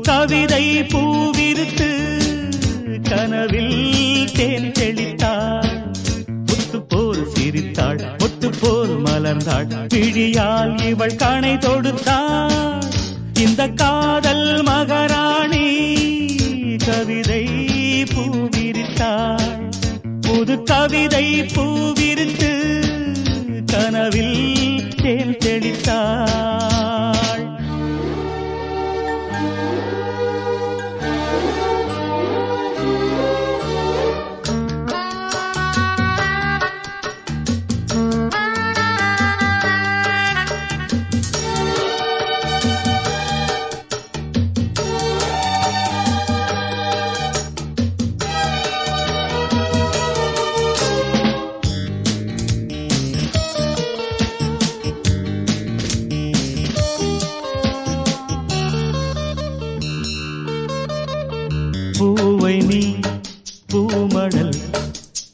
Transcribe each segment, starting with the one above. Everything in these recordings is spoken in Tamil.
கவிதை பூவிருத்து கனவில் தேன் தெளித்தாள். முத்து போல் சிரித்தாள் ஒத்து போல் மலர்ந்தாள். பிழியால் இவள் கணை தொடுத்தாள். இந்த காதல் மகராணி கவிதை பூவிரித்தாள். புது கவிதை பூவிருத்து கனவில் தேன் தெளி பூவை நீ பூமடல்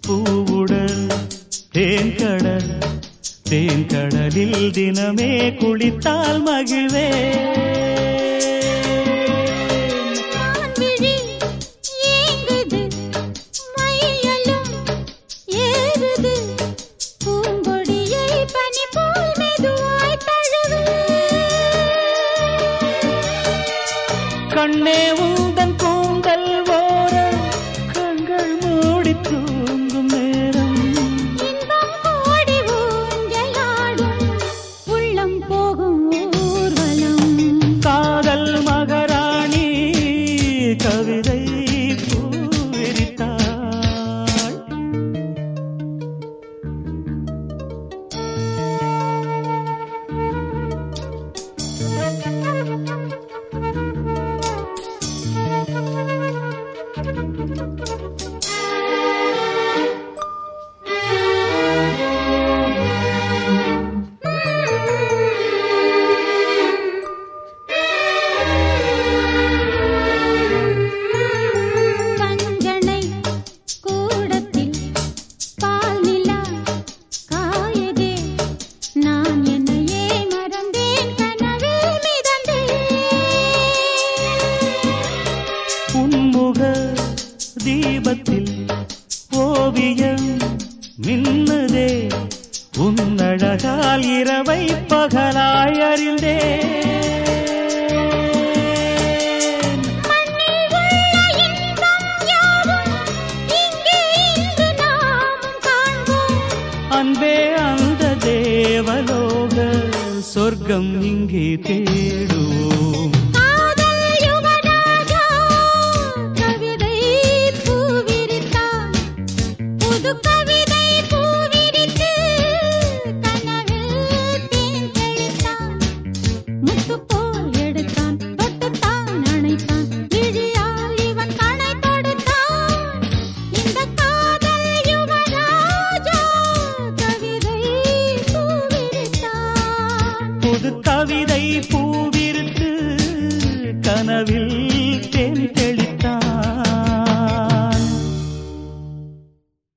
பூவுடல் தேன்கடல் தேன்கடலில் தினமே குளித்தால் மகிழ்வே. மான்விழி ஏங்குது இங்கே இரவை பகலாய் அறிந்தே அன்பே அந்த தேவலோக சொர்க்கம் இங்கே தேடும். கனவில் தேன் தெளி